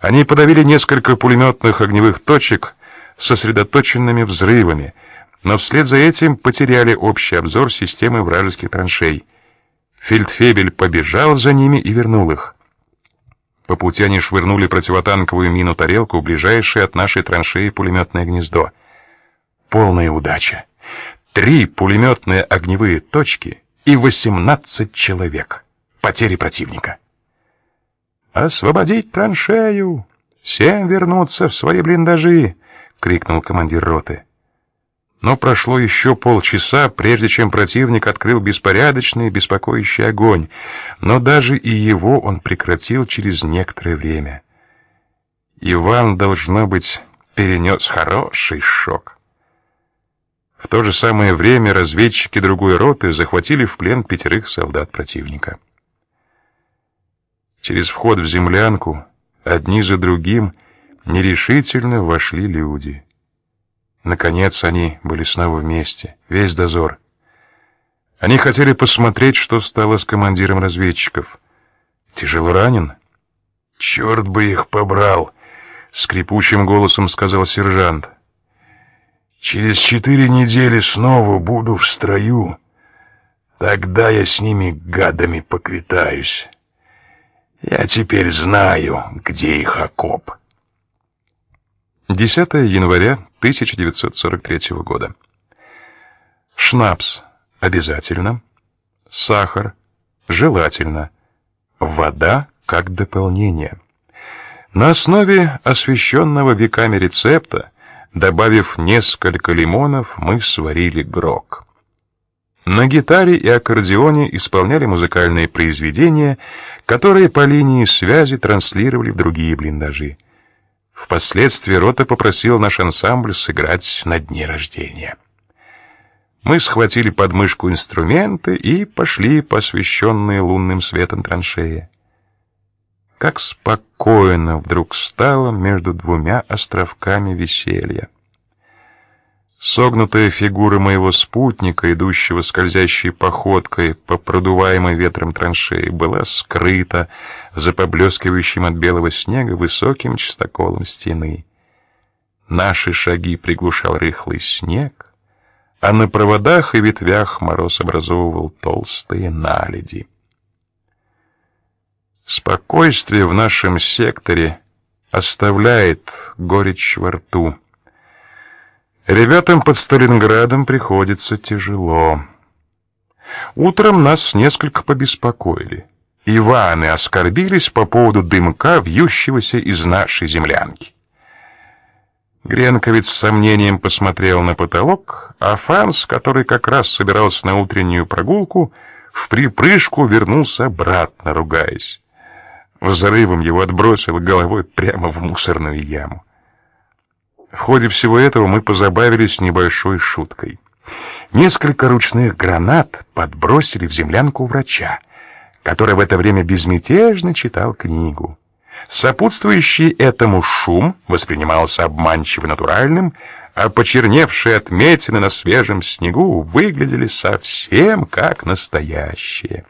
Они подавили несколько пулеметных огневых точек сосредоточенными взрывами, но вслед за этим потеряли общий обзор системы вражеских траншей. Фельдфебель побежал за ними и вернул их. По пути они швырнули противотанковую мину-тарелку в ближайшее от нашей траншеи пулеметное гнездо. Полная удача. Три пулеметные огневые точки и 18 человек. Потери противника. «Освободить траншею! Всем вернуться в свои блиндажи!» — крикнул командир роты. Но прошло еще полчаса, прежде чем противник открыл беспорядочный, беспокоящий огонь, но даже и его он прекратил через некоторое время. Иван, должно быть, перенес хороший шок. В то же самое время разведчики другой роты захватили в плен пятерых солдат противника. Через вход в землянку одни за другим нерешительно вошли люди. Наконец они были снова вместе, весь дозор. Они хотели посмотреть, что стало с командиром разведчиков. Тяжело ранен? Черт бы их побрал, скрипучим голосом сказал сержант. Через четыре недели снова буду в строю. Тогда я с ними гадами поквитаюсь. Я теперь знаю, где их окоп. 10 января 1943 года. Шнапс обязательно, сахар желательно, вода как дополнение. На основе освещенного веками рецепта, добавив несколько лимонов, мы сварили грог. На гитаре и аккордеоне исполняли музыкальные произведения, которые по линии связи транслировали в другие блиндажи. Впоследствии рота попросила наш ансамбль сыграть на дне рождения. Мы схватили под мышку инструменты и пошли по освещенной лунным светом траншеи. Как спокойно вдруг стало между двумя островками веселья. Согнутая фигура моего спутника, идущего скользящей походкой по продуваемой ветром траншеи, была скрыта за поблескивающим от белого снега высоким чистоколом стены. Наши шаги приглушал рыхлый снег, а на проводах и ветвях мороз образовывал толстые наледи. Спокойствие в нашем секторе оставляет горечь во рту. Ребятам под Сталинградом приходится тяжело. Утром нас несколько побеспокоили. Иваны оскорбились по поводу дымка, вьющегося из нашей землянки. Гренковец с сомнением посмотрел на потолок, а Франц, который как раз собирался на утреннюю прогулку, в припрыжку вернулся обратно, ругаясь. Взрывом его отбросило головой прямо в мусорную яму. В ходе всего этого мы позабавились небольшой шуткой. Несколько ручных гранат подбросили в землянку врача, который в это время безмятежно читал книгу. Сопутствующий этому шум воспринимался обманчиво натуральным, а почерневшие отметины на свежем снегу выглядели совсем как настоящие.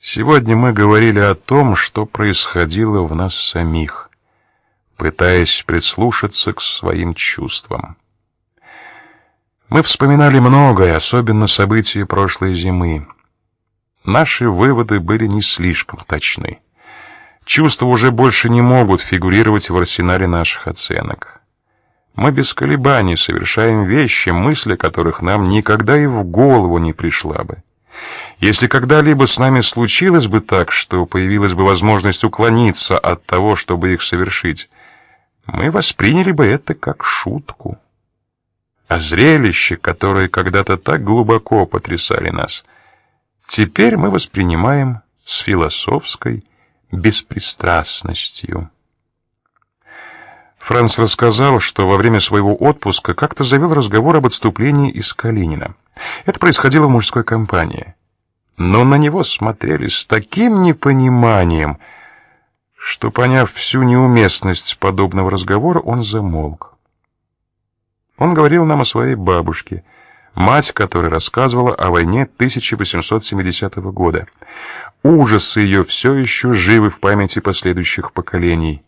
Сегодня мы говорили о том, что происходило в нас самих пытаясь прислушаться к своим чувствам. Мы вспоминали многое, особенно события прошлой зимы. Наши выводы были не слишком точны. Чувства уже больше не могут фигурировать в арсенале наших оценок. Мы без колебаний совершаем вещи, мысли которых нам никогда и в голову не пришла бы. Если когда-либо с нами случилось бы так, что появилась бы возможность уклониться от того, чтобы их совершить, мы восприняли бы это как шутку. А зрелище, которое когда-то так глубоко потрясали нас, теперь мы воспринимаем с философской беспристрастностью. Франц рассказал, что во время своего отпуска как-то завел разговор об отступлении из Калинина. Это происходило в мужской компании. Но на него смотрели с таким непониманием, что, поняв всю неуместность подобного разговора, он замолк. Он говорил нам о своей бабушке, мать которой рассказывала о войне 1870 года. Ужасы ее все еще живы в памяти последующих поколений.